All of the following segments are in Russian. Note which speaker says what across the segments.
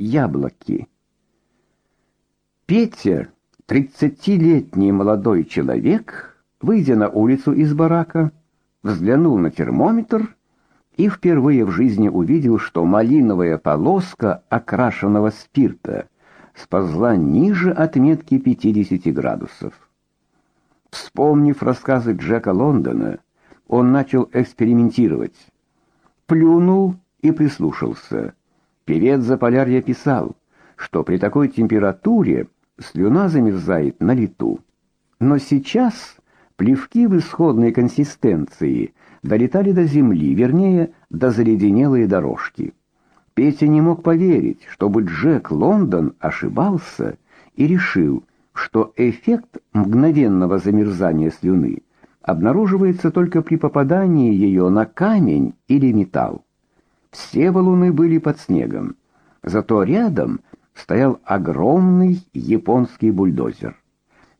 Speaker 1: яблоки. Петя, тридцатилетний молодой человек, выйдя на улицу из барака, взглянул на термометр и впервые в жизни увидел, что малиновая полоска окрашенного спирта сползла ниже отметки 50 градусов. Вспомнив рассказы Джека Лондона, он начал экспериментировать. Плюнул и прислушался. Певец Заполярья писал, что при такой температуре слюна замерзает на лету. Но сейчас плевки в исходной консистенции долетали до земли, вернее, до заледенелой дорожки. Петя не мог поверить, чтобы Джек Лондон ошибался и решил, что эффект мгновенного замерзания слюны обнаруживается только при попадании ее на камень или металл. Все валуны были под снегом, зато рядом стоял огромный японский бульдозер.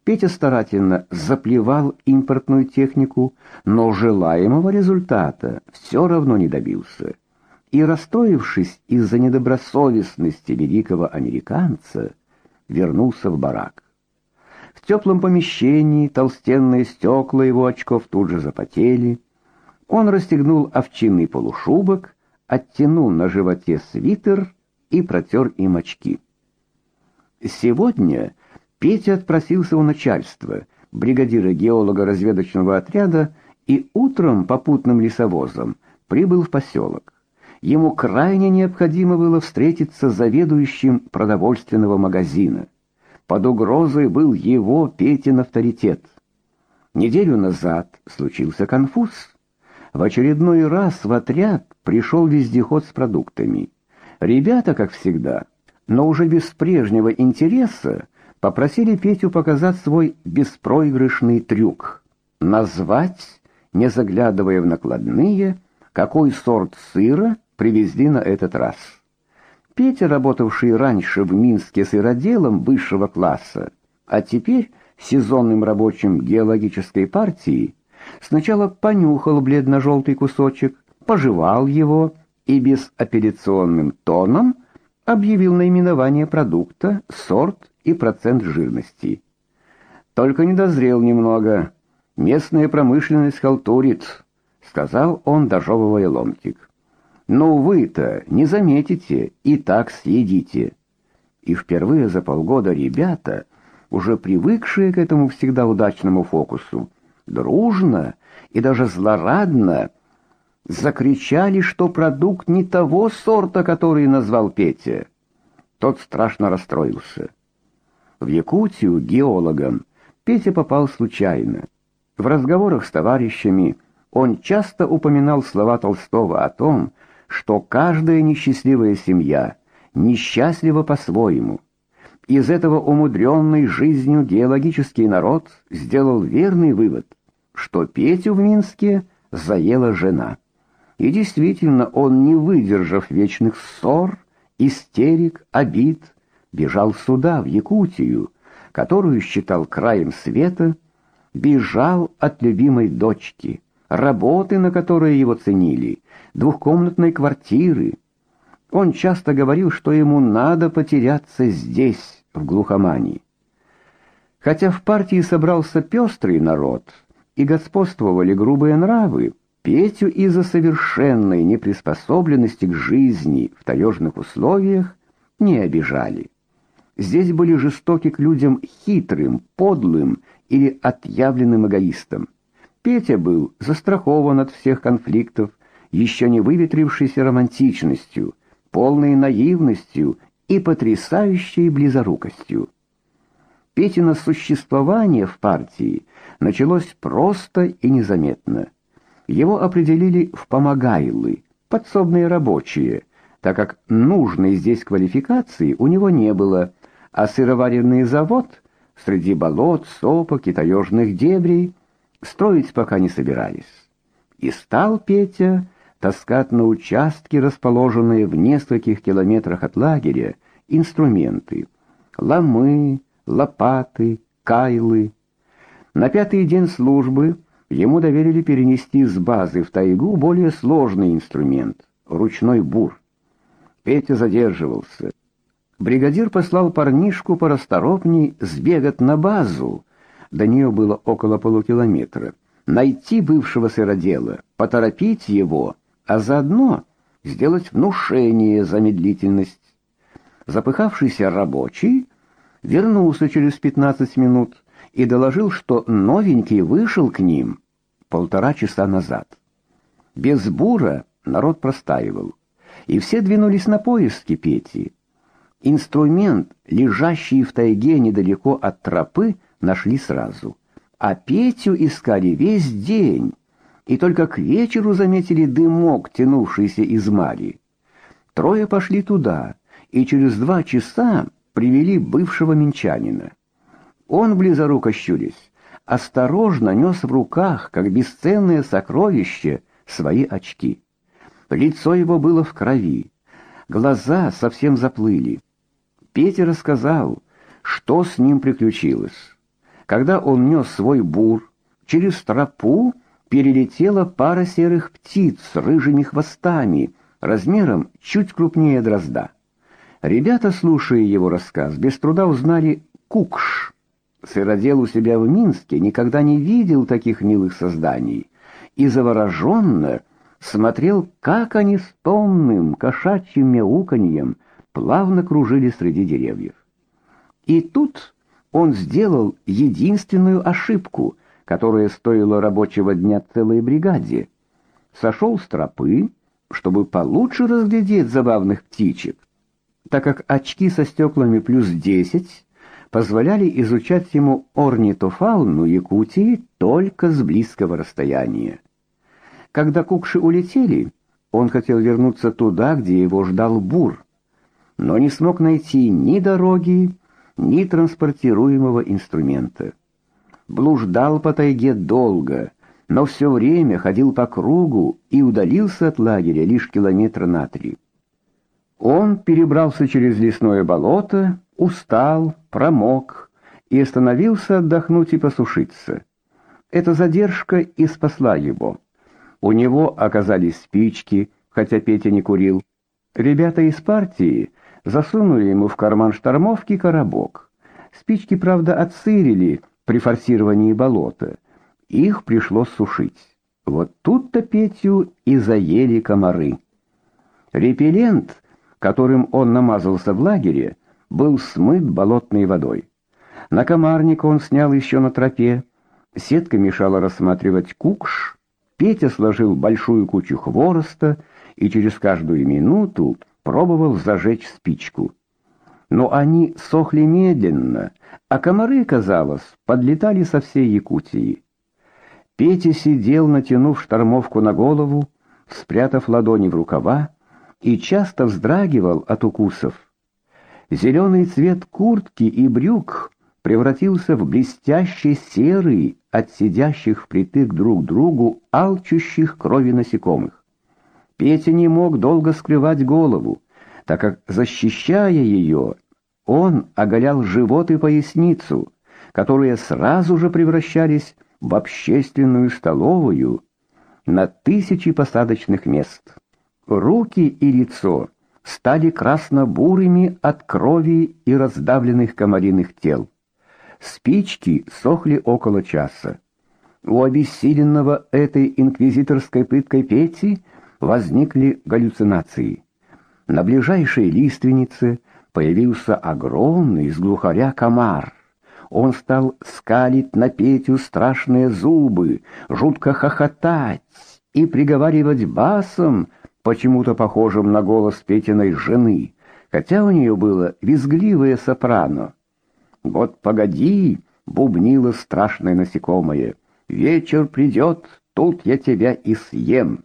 Speaker 1: Петя старательно заплевал импортную технику, но желаемого результата все равно не добился. И расстроившись из-за недобросовестности великого американца, вернулся в барак. В теплом помещении толстенные стекла его очков тут же запотели. Он расстегнул овчинный полушубок, оттянул на животе свитер и протер им очки. Сегодня Петя отпросился у начальства, бригадира геолого-разведочного отряда, и утром попутным лесовозом прибыл в поселок. Ему крайне необходимо было встретиться с заведующим продовольственного магазина. Под угрозой был его Петин авторитет. Неделю назад случился конфуз. В очередной раз в отряд пришел вездеход с продуктами. Ребята, как всегда, но уже без прежнего интереса, попросили Петю показать свой беспроигрышный трюк. Назвать, не заглядывая в накладные, какой сорт сыра привезли на этот раз. Петя, работавший раньше в Минске сыроделом высшего класса, а теперь сезонным рабочим геологической партии, сначала понюхал бледно-желтый кусочек, пожевал его и безапелляционным тоном объявил наименование продукта, сорт и процент жирности. Только не дозрел немного. Местная промышленность халтурит, сказал он, дожевывая ломтик. Но вы-то не заметите и так съедите. И впервые за полгода ребята, уже привыкшие к этому всегда удачному фокусу, дружно и даже злорадно закричали, что продукт не того сорта, который назвал Петя. Тот страшно расстроился. В Якутию геологом Петя попал случайно. В разговорах с товарищами он часто упоминал слова Толстого о том, что каждая несчастливая семья несчастлива по-своему. Из этого умудренный жизнью геологический народ сделал верный вывод, что Петю в Минске заела жена. И действительно, он, не выдержав вечных ссор, истерик, обид, бежал сюда, в Якутию, которую считал краем света, бежал от любимой дочки, работы, на которые его ценили, двухкомнатной квартиры. Он часто говорил, что ему надо потеряться здесь, в глухомании. Хотя в партии собрался пестрый народ и господствовали грубые нравы, Петю из-за совершенной неприспособленности к жизни в таежных условиях не обижали. Здесь были жестоки к людям хитрым, подлым или отъявленным эгоистам. Петя был застрахован от всех конфликтов, еще не выветрившейся романтичностью, полной наивностью и потрясающей близорукостью. Петино существование в партии началось просто и незаметно. Его определили в помогайлы, подсобные рабочие, так как нужной здесь квалификации у него не было, а сыроваренный завод среди болот, сопок и таежных дебрей строить пока не собирались. И стал Петя таскать на участке, расположенные в нескольких километрах от лагеря, инструменты: ломы, лопаты, кайлы. На пятый день службы ему доверили перенести с базы в тайгу более сложный инструмент ручной бур. Петя задерживался. Бригадир послал парнишку порасторопней сбегать на базу. До нее было около полукилометра. Найти бывшего сыродела, поторопить его, а заодно сделать внушение за медлительность. Запыхавшийся рабочий вернулся через 15 минут и доложил, что новенький вышел к ним полтора часа назад. Без бура народ простаивал, и все двинулись на поиски Пети. Инструмент, лежащий в тайге недалеко от тропы, нашли сразу, а Петю искали весь день, и только к вечеру заметили дымок, тянувшийся из мари. Трое пошли туда, и через два часа привели бывшего минчанина. Он, близоруко щурясь, осторожно нес в руках, как бесценное сокровище, свои очки. Лицо его было в крови, глаза совсем заплыли. Петя рассказал, что с ним приключилось. Когда он нес свой бур, через тропу перелетела пара серых птиц с рыжими хвостами, размером чуть крупнее дрозда. Ребята, слушая его рассказ, без труда узнали кукш. Сыродел у себя в Минске никогда не видел таких милых созданий и завороженно смотрел, как они с томным кошачьим мяуканьем плавно кружили среди деревьев. И тут он сделал единственную ошибку, которая стоила рабочего дня целой бригаде. Сошел с тропы, чтобы получше разглядеть забавных птичек так как очки со стеклами плюс 10 позволяли изучать ему орнитофауну Якутии только с близкого расстояния. Когда кукши улетели, он хотел вернуться туда, где его ждал бур, но не смог найти ни дороги, ни транспортируемого инструмента. Блуждал по тайге долго, но все время ходил по кругу и удалился от лагеря лишь километра на три. Он перебрался через лесное болото, устал, промок и остановился отдохнуть и посушиться. Эта задержка и спасла его. У него оказались спички, хотя Петя не курил. Ребята из партии засунули ему в карман штормовки коробок. Спички, правда, отсырили при форсировании болота. Их пришлось сушить. Вот тут-то Петю и заели комары. Репеллент которым он намазался в лагере, был смыт болотной водой. На комарник он снял еще на тропе. Сетка мешала рассматривать кукш. Петя сложил большую кучу хвороста и через каждую минуту пробовал зажечь спичку. Но они сохли медленно, а комары, казалось, подлетали со всей Якутии. Петя сидел, натянув штормовку на голову, спрятав ладони в рукава, и часто вздрагивал от укусов. Зеленый цвет куртки и брюк превратился в блестящий серый от сидящих впритык друг к другу алчущих крови насекомых. Петя не мог долго скрывать голову, так как, защищая ее, он оголял живот и поясницу, которые сразу же превращались в общественную столовую на тысячи посадочных мест. Руки и лицо стали красно-бурыми от крови и раздавленных комариных тел. Спички сохли около часа. У обессиленного этой инквизиторской пыткой Пети возникли галлюцинации. На ближайшей лиственнице появился огромный из глухаря комар. Он стал скалить на Петю страшные зубы, жутко хохотать и приговаривать басом, почему-то похожим на голос Петиной жены, хотя у нее было визгливое сопрано. «Вот погоди!» — бубнило страшное насекомое. «Вечер придет, тут я тебя и съем!»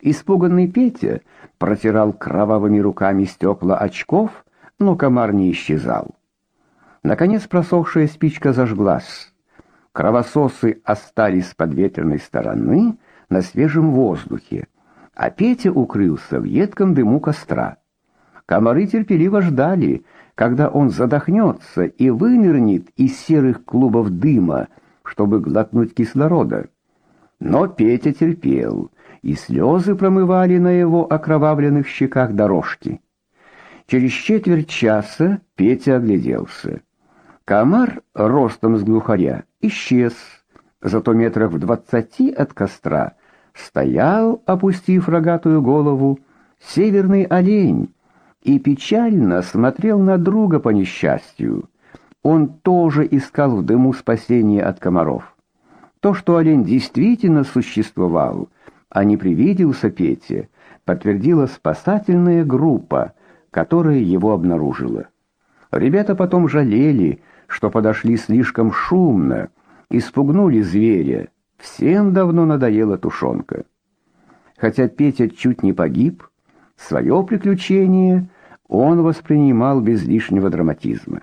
Speaker 1: Испуганный Петя протирал кровавыми руками стекла очков, но комар не исчезал. Наконец просохшая спичка зажглась. Кровососы остались с подветренной стороны на свежем воздухе а Петя укрылся в едком дыму костра. Комары терпеливо ждали, когда он задохнется и вынырнет из серых клубов дыма, чтобы глотнуть кислорода. Но Петя терпел, и слезы промывали на его окровавленных щеках дорожки. Через четверть часа Петя огляделся. Комар ростом с глухаря исчез, зато метрах в двадцати от костра стоял, опустив рогатую голову, северный олень и печально смотрел на друга по несчастью. Он тоже искал в дыму спасения от комаров. То, что олень действительно существовал, а не привиделся Пете, подтвердила спасательная группа, которая его обнаружила. Ребята потом жалели, что подошли слишком шумно, испугнули зверя. Всем давно надоела тушенка. Хотя Петя чуть не погиб, свое приключение он воспринимал без лишнего драматизма.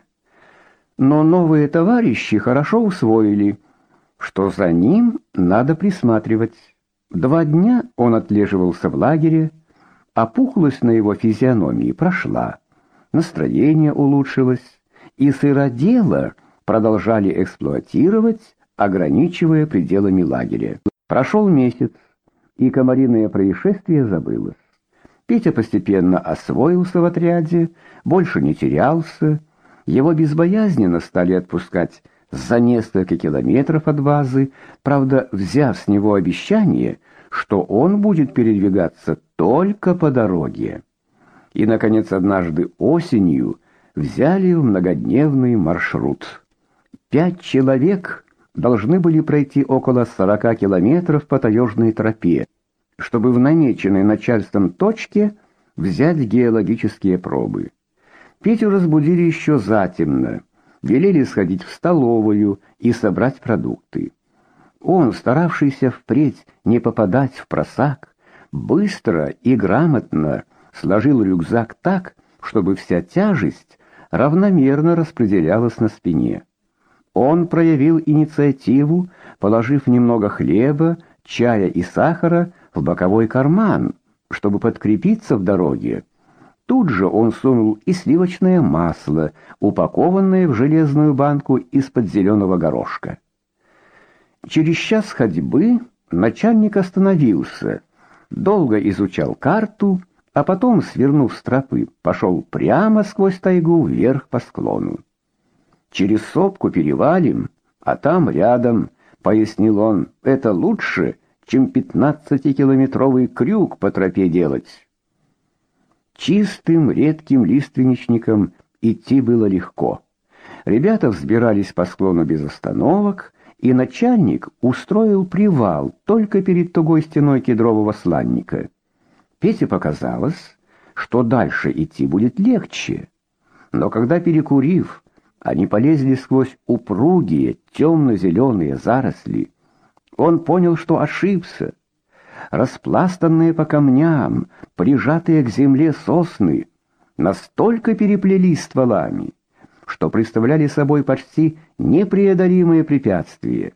Speaker 1: Но новые товарищи хорошо усвоили, что за ним надо присматривать. Два дня он отлеживался в лагере, Опухлость на его физиономии прошла, настроение улучшилось, и сыродело продолжали эксплуатировать, ограничивая пределами лагеря. Прошел месяц, и комариное происшествие забылось. Петя постепенно освоился в отряде, больше не терялся, его безбоязненно стали отпускать за несколько километров от базы, правда, взяв с него обещание, что он будет передвигаться только по дороге. И, наконец, однажды осенью взяли в многодневный маршрут. Пять человек должны были пройти около 40 километров по таежной тропе, чтобы в намеченной начальством точке взять геологические пробы. Петю разбудили еще затемно, велели сходить в столовую и собрать продукты. Он, старавшийся впредь не попадать в просак, быстро и грамотно сложил рюкзак так, чтобы вся тяжесть равномерно распределялась на спине. Он проявил инициативу, положив немного хлеба, чая и сахара в боковой карман, чтобы подкрепиться в дороге. Тут же он сунул и сливочное масло, упакованное в железную банку из-под зеленого горошка. Через час ходьбы начальник остановился, долго изучал карту, а потом, свернув с тропы, пошел прямо сквозь тайгу вверх по склону. «Через сопку перевалим, а там рядом», — пояснил он, — «это лучше, чем пятнадцатикилометровый крюк по тропе делать». Чистым, редким лиственничником идти было легко. Ребята взбирались по склону без остановок, и начальник устроил привал только перед тугой стеной кедрового сланника. Пете показалось, что дальше идти будет легче. Но когда, перекурив, они полезли сквозь упругие темно-зеленые заросли, он понял, что ошибся. Распластанные по камням, прижатые к земле сосны, настолько переплелись стволами, что представляли собой почти непреодолимые препятствия.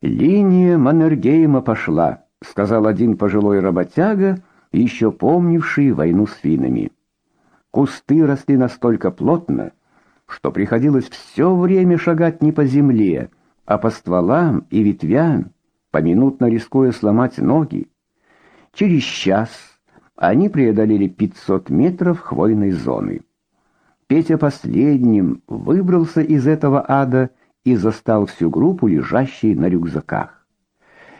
Speaker 1: «Линия Маннергейма пошла», — сказал один пожилой работяга, еще помнивший войну с финнами. Кусты росли настолько плотно, что приходилось все время шагать не по земле, а по стволам и ветвям, поминутно рискуя сломать ноги. Через час они преодолели 500 метров хвойной зоны. Петя последним выбрался из этого ада и застал всю группу лежащей на рюкзаках.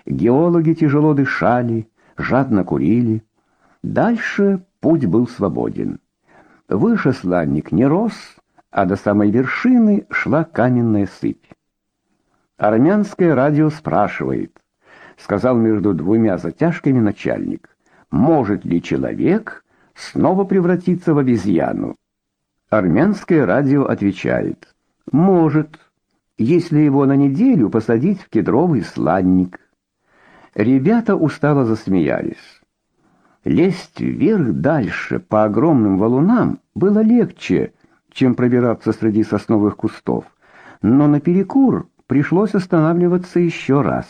Speaker 1: Геологи тяжело дышали, жадно курили. Дальше путь был свободен. Выше сланник не рос, а до самой вершины шла каменная сыпь. Армянское радио спрашивает, сказал между двумя затяжками начальник, может ли человек снова превратиться в обезьяну? Армянское радио отвечает: "Может, если его на неделю посадить в кедровый сладник". Ребята устало засмеялись. Лезть вверх дальше по огромным валунам было легче, чем пробираться среди сосновых кустов, но на перекур пришлось останавливаться еще раз.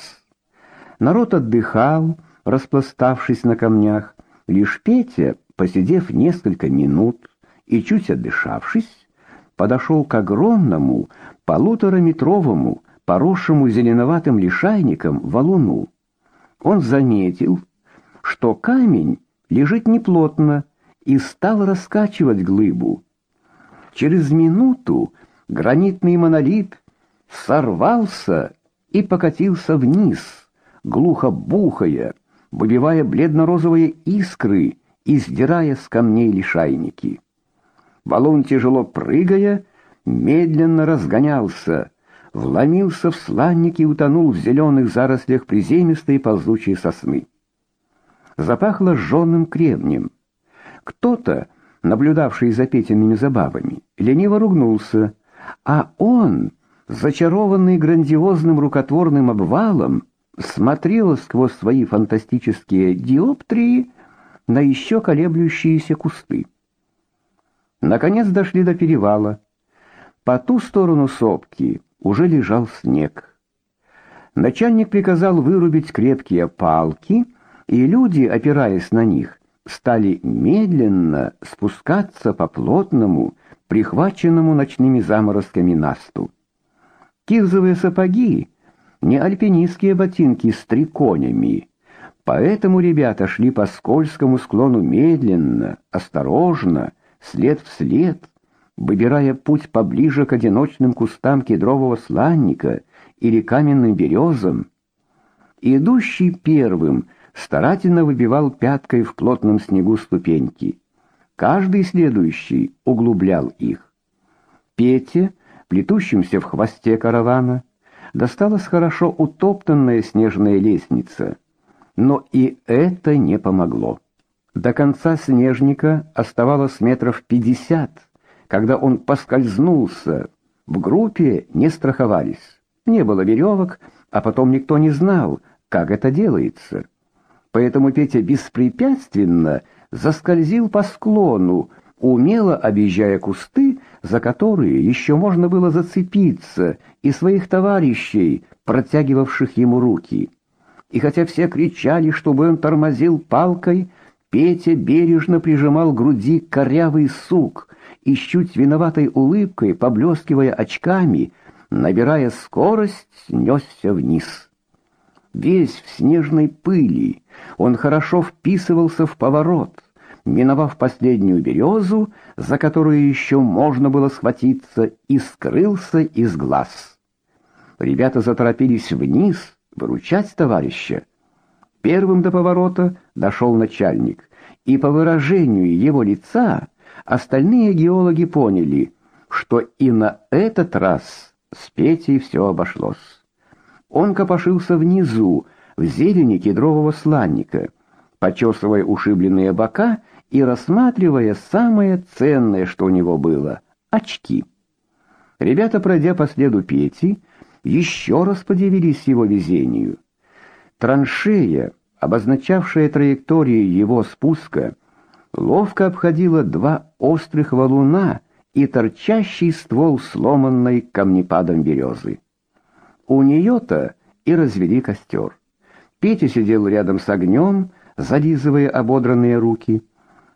Speaker 1: Народ отдыхал, распластавшись на камнях, лишь Петя, посидев несколько минут, и, чуть отдышавшись, подошел к огромному полутораметровому, поросшему зеленоватым лишайником валуну. Он заметил, что камень лежит неплотно и стал раскачивать глыбу. Через минуту гранитный монолит сорвался и покатился вниз, глухо бухая, выбивая бледно-розовые искры и сдирая с камней лишайники. Валун, тяжело прыгая, медленно разгонялся, вломился в сланник и утонул в зеленых зарослях приземистой ползучей сосны. Запахло жженым кремнем. Кто-то, наблюдавший за Петиными забавами, лениво ругнулся, а он, зачарованный грандиозным рукотворным обвалом, смотрел сквозь свои фантастические диоптрии на еще колеблющиеся кусты. Наконец дошли до перевала. По ту сторону сопки уже лежал снег. Начальник приказал вырубить крепкие палки, и люди, опираясь на них, стали медленно спускаться по плотному, прихваченному ночными заморозками насту. Кирзовые сапоги не альпинистские ботинки с триконями, поэтому ребята шли по скользкому склону медленно, осторожно, след в след, выбирая путь поближе к одиночным кустам кедрового сланника или каменным березам. Идущий первым старательно выбивал пяткой в плотном снегу ступеньки. Каждый следующий углублял их. Пете, плетущимся в хвосте каравана, досталась хорошо утоптанная снежная лестница, но и это не помогло. До конца снежника оставалось метров пятьдесят, когда он поскользнулся. В группе не страховались. Не было веревок, а потом никто не знал, как это делается. Поэтому Петя беспрепятственно заскользил по склону, умело объезжая кусты, за которые еще можно было зацепиться, и своих товарищей, протягивавших ему руки. И хотя все кричали, чтобы он тормозил палкой, Петя бережно прижимал к груди корявый сук и с чуть виноватой улыбкой, поблескивая очками, набирая скорость, несся вниз. Весь в снежной пыли, он хорошо вписывался в поворот, миновав последнюю березу, за которую еще можно было схватиться, и скрылся из глаз. Ребята заторопились вниз выручать товарища. Первым до поворота дошел начальник, и по выражению его лица остальные геологи поняли, что и на этот раз с Петей все обошлось. Он копошился внизу, в зелени кедрового сланника, почесывая ушибленные бока и рассматривая самое ценное, что у него было — очки. Ребята, пройдя по следу Пети, еще раз подивились его везению. Траншея, обозначавшая траекторию его спуска, ловко обходила два острых валуна и торчащий ствол сломанной камнепадом березы. У нее-то и развели костер. Петя сидел рядом с огнем, зализывая ободранные руки.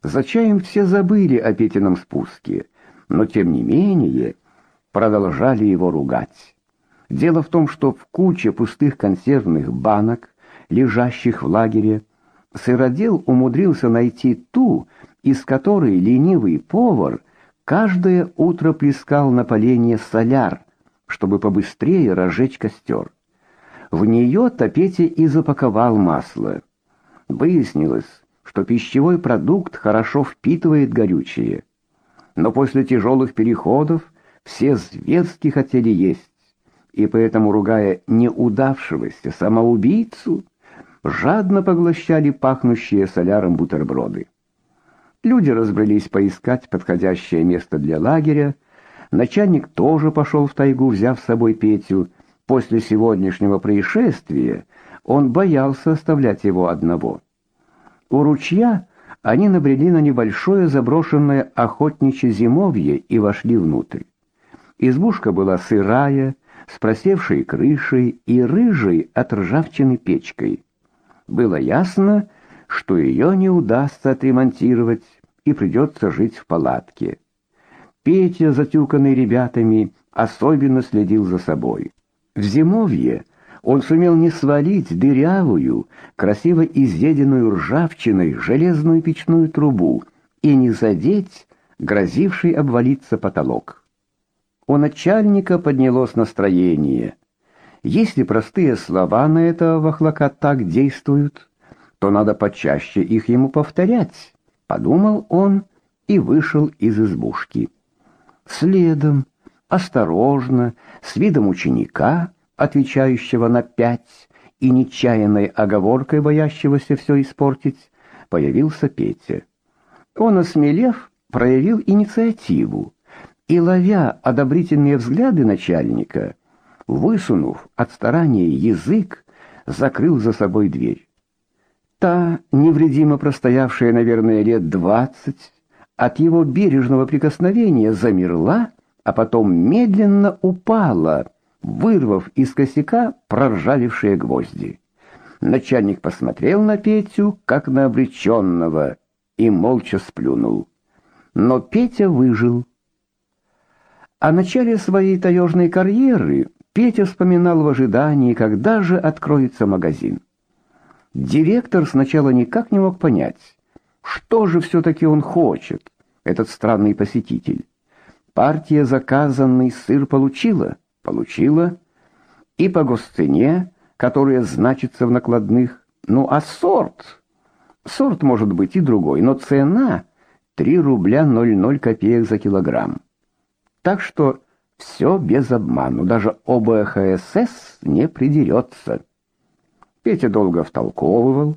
Speaker 1: За чаем все забыли о Петином спуске, но тем не менее продолжали его ругать. Дело в том, что в куче пустых консервных банок, лежащих в лагере, сыродел умудрился найти ту, из которой ленивый повар каждое утро плескал на поленье соляр, чтобы побыстрее разжечь костер. В нее-то Петя и запаковал масло. Выяснилось, что пищевой продукт хорошо впитывает горючее. Но после тяжелых переходов все зверски хотели есть, и поэтому, ругая неудавшегося самоубийцу, жадно поглощали пахнущие соляром бутерброды. Люди разбрелись поискать подходящее место для лагеря, Начальник тоже пошел в тайгу, взяв с собой Петю. После сегодняшнего происшествия он боялся оставлять его одного. У ручья они набрели на небольшое заброшенное охотничье зимовье и вошли внутрь. Избушка была сырая, с просевшей крышей и рыжей от ржавчины печкой. Было ясно, что ее не удастся отремонтировать и придется жить в палатке. Петя, затюканный ребятами, особенно следил за собой. В зимовье он сумел не свалить дырявую, красиво изъеденную ржавчиной железную печную трубу и не задеть грозивший обвалиться потолок. У начальника поднялось настроение. Если простые слова на этого вахлака так действуют, то надо почаще их ему повторять, подумал он и вышел из избушки. Следом, осторожно, с видом ученика, отвечающего на пять, и нечаянной оговоркой боящегося все испортить, появился Петя. Он, осмелев, проявил инициативу и, ловя одобрительные взгляды начальника, высунув от старания язык, закрыл за собой дверь. Та, невредимо простоявшая, наверное, лет двадцать, от его бережного прикосновения замерла, а потом медленно упала, вырвав из косяка проржавевшие гвозди. Начальник посмотрел на Петю, как на обреченного, и молча сплюнул. Но Петя выжил. О начале своей таежной карьеры Петя вспоминал в ожидании, когда же откроется магазин. Директор сначала никак не мог понять, что же все таки он хочет, этот странный посетитель. Партия заказанный сыр получила, получила и по госцене, которая значится в накладных. Ну а сорт? Сорт может быть и другой, но цена 3 рубля 00 копеек за килограмм. Так что все без обману, даже ОБХСС не придерется. Петя долго втолковывал,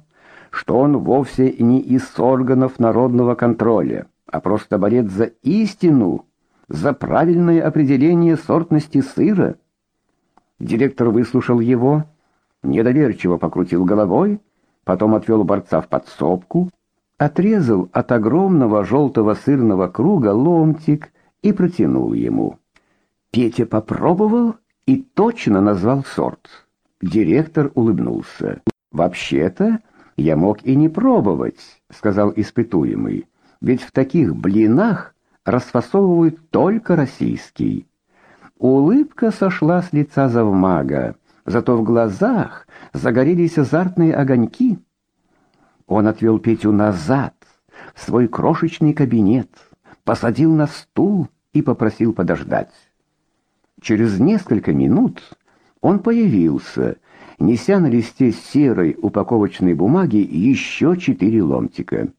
Speaker 1: что он вовсе не из органов народного контроля, а просто борец за истину, за правильное определение сортности сыра. Директор выслушал его, недоверчиво покрутил головой, потом отвел борца в подсобку, отрезал от огромного желтого сырного круга ломтик и протянул ему. Петя попробовал и точно назвал сорт. Директор улыбнулся. Вообще-то я мог и не пробовать, сказал испытуемый. Ведь в таких блинах расфасовывают только российский. Улыбка сошла с лица завмага, зато в глазах загорелись азартные огоньки. Он отвел Петю назад, в свой крошечный кабинет, посадил на стул и попросил подождать. Через несколько минут он появился, неся на листе серой упаковочной бумаги еще четыре ломтика.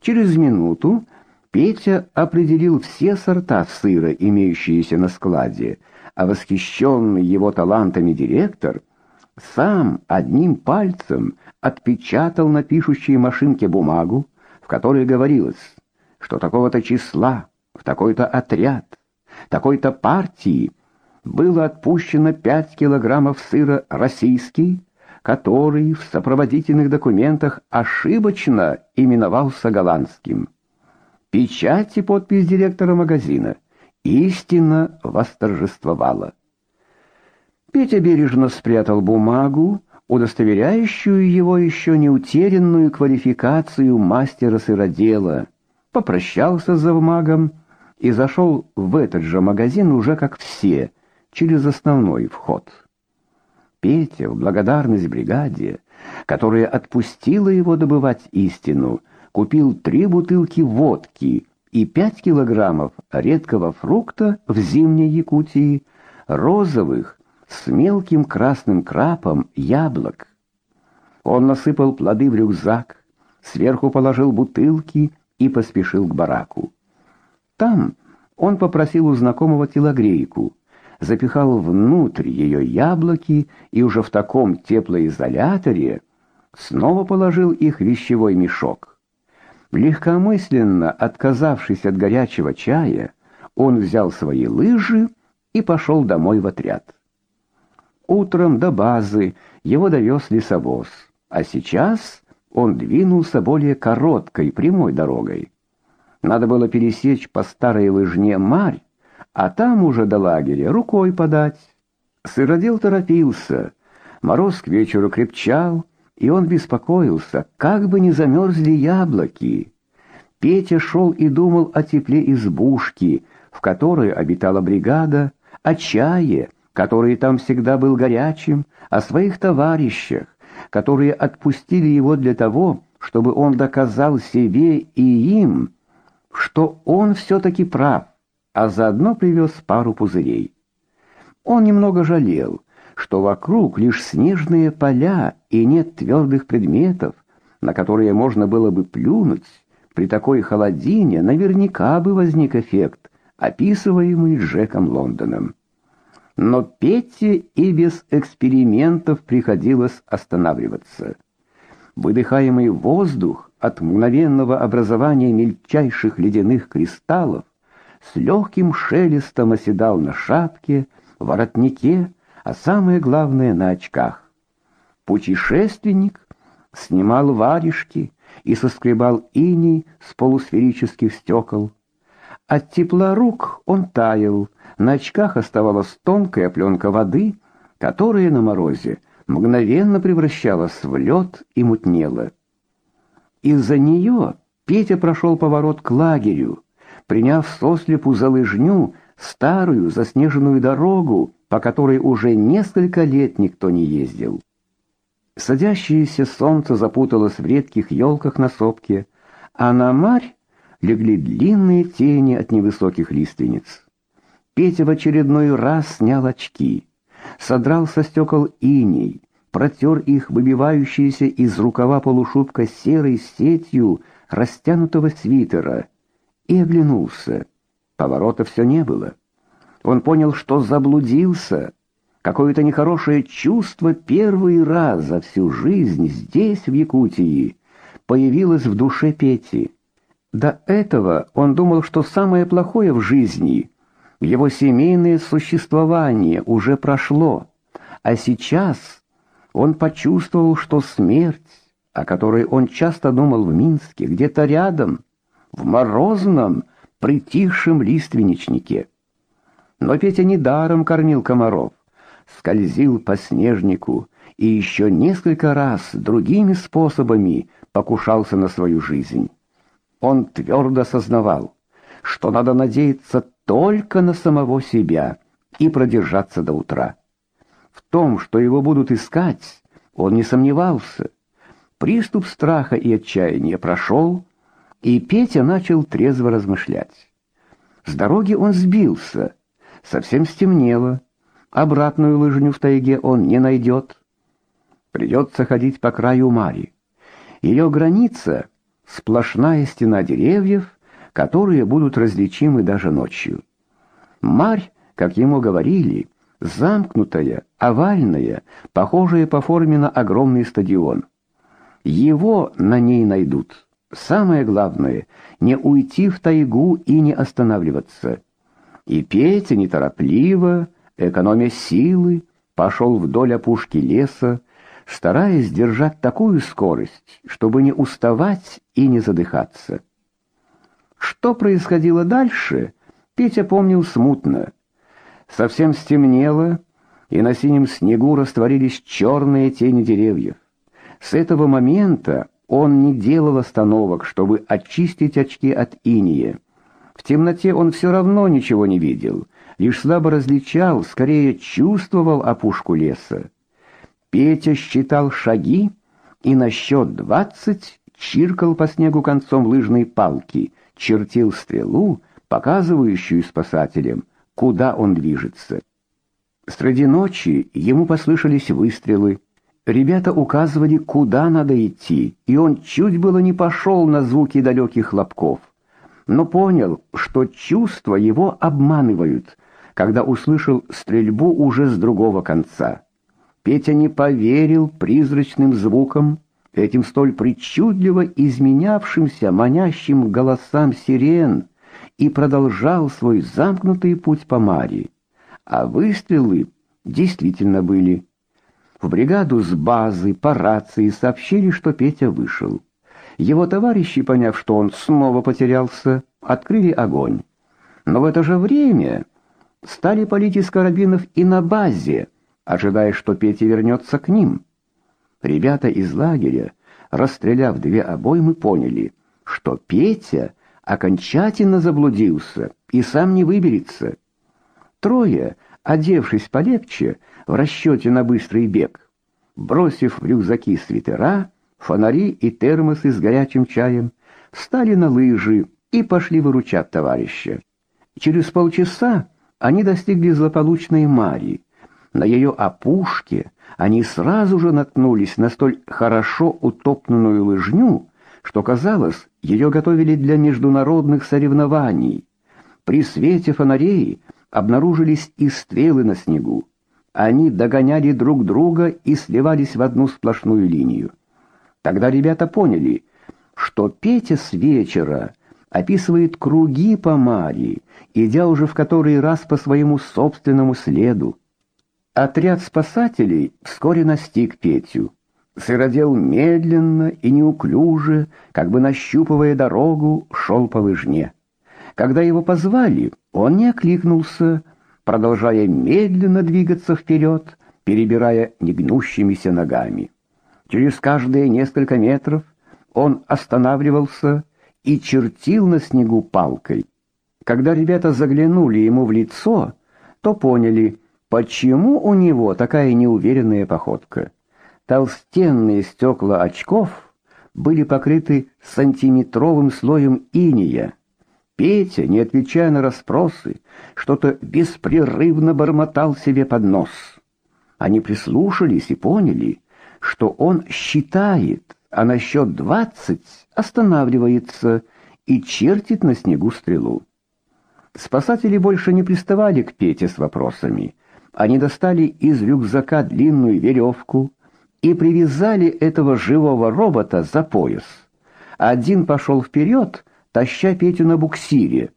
Speaker 1: Через минуту Петя определил все сорта сыра, имеющиеся на складе, а восхищенный его талантами директор сам одним пальцем отпечатал на пишущей машинке бумагу, в которой говорилось, что такого-то числа в такой-то отряд, такой-то партии было отпущено 5 килограммов сыра российский, который в сопроводительных документах ошибочно именовался голландским. Печать и подпись директора магазина истинно восторжествовала. Петя бережно спрятал бумагу, удостоверяющую его еще не утерянную квалификацию мастера сыродела, попрощался с завмагом и зашел в этот же магазин уже как все, через основной вход. Петя в благодарность бригаде, которая отпустила его добывать истину, купил три бутылки водки и пять килограммов редкого фрукта в зимней Якутии, розовых с мелким красным крапом яблок. Он насыпал плоды в рюкзак, сверху положил бутылки и поспешил к бараку. Там он попросил у знакомого телогрейку запихал внутрь ее яблоки и уже в таком теплоизоляторе снова положил их в вещевой мешок. Легкомысленно отказавшись от горячего чая, он взял свои лыжи и пошел домой в отряд. Утром до базы его довез лесовоз, а сейчас он двинулся более короткой прямой дорогой. Надо было пересечь по старой лыжне Марь, а там уже до лагеря рукой подать. Сыродел торопился. Мороз к вечеру крепчал, и он беспокоился, как бы не замерзли яблоки. Петя шел и думал о тепле избушки, в которой обитала бригада, о чае, который там всегда был горячим, о своих товарищах, которые отпустили его для того, чтобы он доказал себе и им, что он все-таки прав, а заодно привез пару пузырей. Он немного жалел, что вокруг лишь снежные поля и нет твердых предметов, на которые можно было бы плюнуть. При такой холодине наверняка бы возник эффект, описываемый Джеком Лондоном. Но Петте и без экспериментов приходилось останавливаться. Выдыхаемый воздух от мгновенного образования мельчайших ледяных кристаллов с легким шелестом оседал на шапке, воротнике, а самое главное на очках. Путешественник снимал варежки и соскребал иней с полусферических стекол. От тепла рук он таял, на очках оставалась тонкая пленка воды, которая на морозе мгновенно превращалась в лед и мутнела. Из-за нее Петя прошел поворот к лагерю, приняв сослепу за лыжню старую заснеженную дорогу, по которой уже несколько лет никто не ездил. Садящееся солнце запуталось в редких елках на сопке, а на марь легли длинные тени от невысоких лиственниц. Петя в очередной раз снял очки содрал со стекол иней, протер их выбивающиеся из рукава полушубка серой сетью растянутого свитера и оглянулся. Поворота все не было. Он понял, что заблудился. Какое-то нехорошее чувство первый раз за всю жизнь здесь, в Якутии, появилось в душе Пети. До этого он думал, что самое плохое в жизни его семейное существование уже прошло, а сейчас он почувствовал, что смерть, о которой он часто думал в Минске, где-то рядом, в морозном, притихшем лиственничнике. Но Петя недаром кормил комаров, скользил по снежнику и еще несколько раз другими способами покушался на свою жизнь. Он твердо сознавал, что надо надеяться только на самого себя и продержаться до утра. В том, что его будут искать, он не сомневался. Приступ страха и отчаяния прошел, и Петя начал трезво размышлять. С дороги он сбился, совсем стемнело. Обратную лыжню в тайге он не найдет. Придется ходить по краю Мари. Ее граница — сплошная стена деревьев, которые будут различимы даже ночью. Марь, как ему говорили, замкнутая, овальная, похожая по форме на огромный стадион. Его на ней найдут. Самое главное не уйти в тайгу и не останавливаться. И Петя неторопливо, экономя силы, пошел вдоль опушки леса, стараясь держать такую скорость, чтобы не уставать и не задыхаться. Что происходило дальше, Петя помнил смутно. Совсем стемнело, и на синем снегу растворились черные тени деревьев. С этого момента он не делал остановок, чтобы очистить очки от иния. В темноте он все равно ничего не видел, лишь слабо различал, скорее чувствовал опушку леса. Петя считал шаги и на счет двадцать чиркал по снегу концом лыжной палки — чертил стрелу, показывающую спасателям, куда он движется. Среди ночи ему послышались выстрелы. Ребята указывали, куда надо идти, и он чуть было не пошел на звуки далеких хлопков. Но понял, что чувства его обманывают, когда услышал стрельбу уже с другого конца. Петя не поверил призрачным звукам, этим столь причудливо изменявшимся манящим голосам сирен и продолжал свой замкнутый путь по Марии. А выстрелы действительно были. В бригаду с базы по рации сообщили, что Петя вышел. Его товарищи, поняв, что он снова потерялся, открыли огонь. Но в это же время стали палить из карабинов и на базе, ожидая, что Петя вернется к ним. Ребята из лагеря, расстреляв две обоймы, поняли, что Петя окончательно заблудился и сам не выберется. Трое, одевшись полегче, в расчете на быстрый бег, бросив в рюкзаки свитера, фонари и термосы с горячим чаем, встали на лыжи и пошли выручать товарища. Через полчаса они достигли злополучной Мари. На ее опушке они сразу же наткнулись на столь хорошо утопленную лыжню, что казалось, ее готовили для международных соревнований. При свете фонарей обнаружились и стрелы на снегу. Они догоняли друг друга и сливались в одну сплошную линию. Тогда ребята поняли, что Петя с вечера описывает круги по Мари, идя уже в который раз по своему собственному следу. Отряд спасателей вскоре настиг Петю. Сыродел медленно и неуклюже, как бы нащупывая дорогу, шел по лыжне. Когда его позвали, он не окликнулся, продолжая медленно двигаться вперед, перебирая негнущимися ногами. Через каждые несколько метров он останавливался и чертил на снегу палкой. Когда ребята заглянули ему в лицо, то поняли, почему у него такая неуверенная походка. Толстенные стекла очков были покрыты сантиметровым слоем инея. Петя, не отвечая на расспросы, что-то беспрерывно бормотал себе под нос. Они прислушались и поняли, что он считает, а на счет двадцать останавливается и чертит на снегу стрелу. Спасатели больше не приставали к Пете с вопросами. Они достали из рюкзака длинную веревку и привязали этого живого робота за пояс. Один пошел вперед, таща Петю на буксире.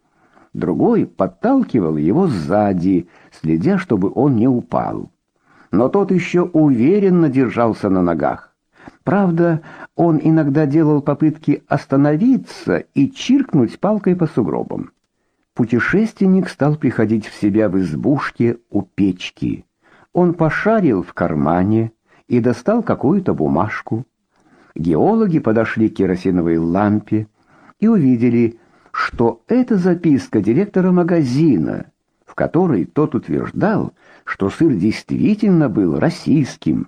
Speaker 1: Другой подталкивал его сзади, следя, чтобы он не упал. Но тот еще уверенно держался на ногах. Правда, он иногда делал попытки остановиться и чиркнуть палкой по сугробам. Путешественник стал приходить в себя в избушке у печки. Он пошарил в кармане и достал какую-то бумажку. Геологи подошли к керосиновой лампе и увидели, что это записка директора магазина, в которой тот утверждал, что сыр действительно был российским.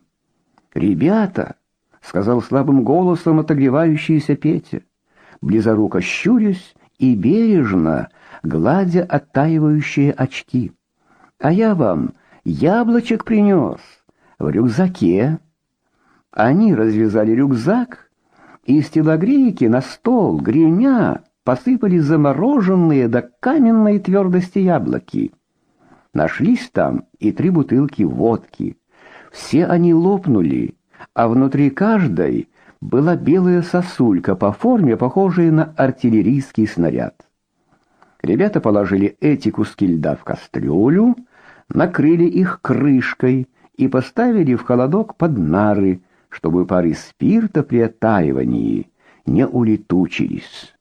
Speaker 1: «Ребята!» — сказал слабым голосом отогревающийся Петя. Близоруко щурясь и бережно гладя оттаивающие очки. «А я вам яблочек принес в рюкзаке». Они развязали рюкзак, и из телогрейки на стол, гремя, посыпались замороженные до каменной твердости яблоки. Нашлись там и три бутылки водки. Все они лопнули, а внутри каждой была белая сосулька по форме, похожая на артиллерийский снаряд. Ребята положили эти куски льда в кастрюлю, накрыли их крышкой и поставили в холодок под нары, чтобы пары спирта при оттаивании не улетучились.